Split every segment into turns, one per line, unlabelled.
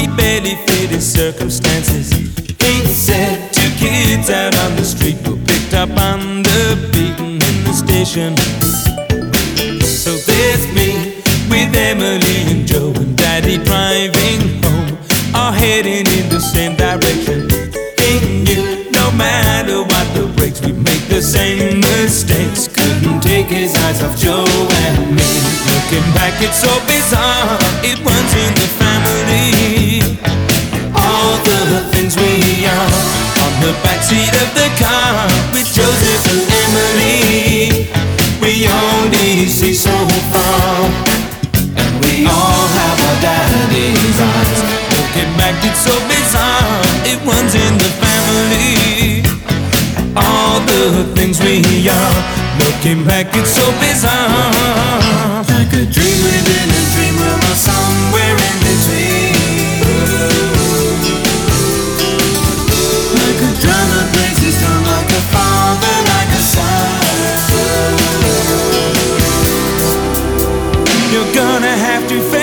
He barely fit his circumstances. He said two kids out on the street were picked up on the beaten in the station. So there's me with Emily and Joe and Daddy driving home, all heading in the same direction. He knew no matter what the brakes, we make the same mistakes. Couldn't take his eyes off Joe and me. Looking back, it's so bizarre. It runs in the backseat of the car with Joseph and Emily. We only see so far, and we all have our daddy's eyes. Looking back, it's so bizarre. It runs in the family. All the things we are. Looking back, it's so bizarre. Like a dream within have to face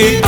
It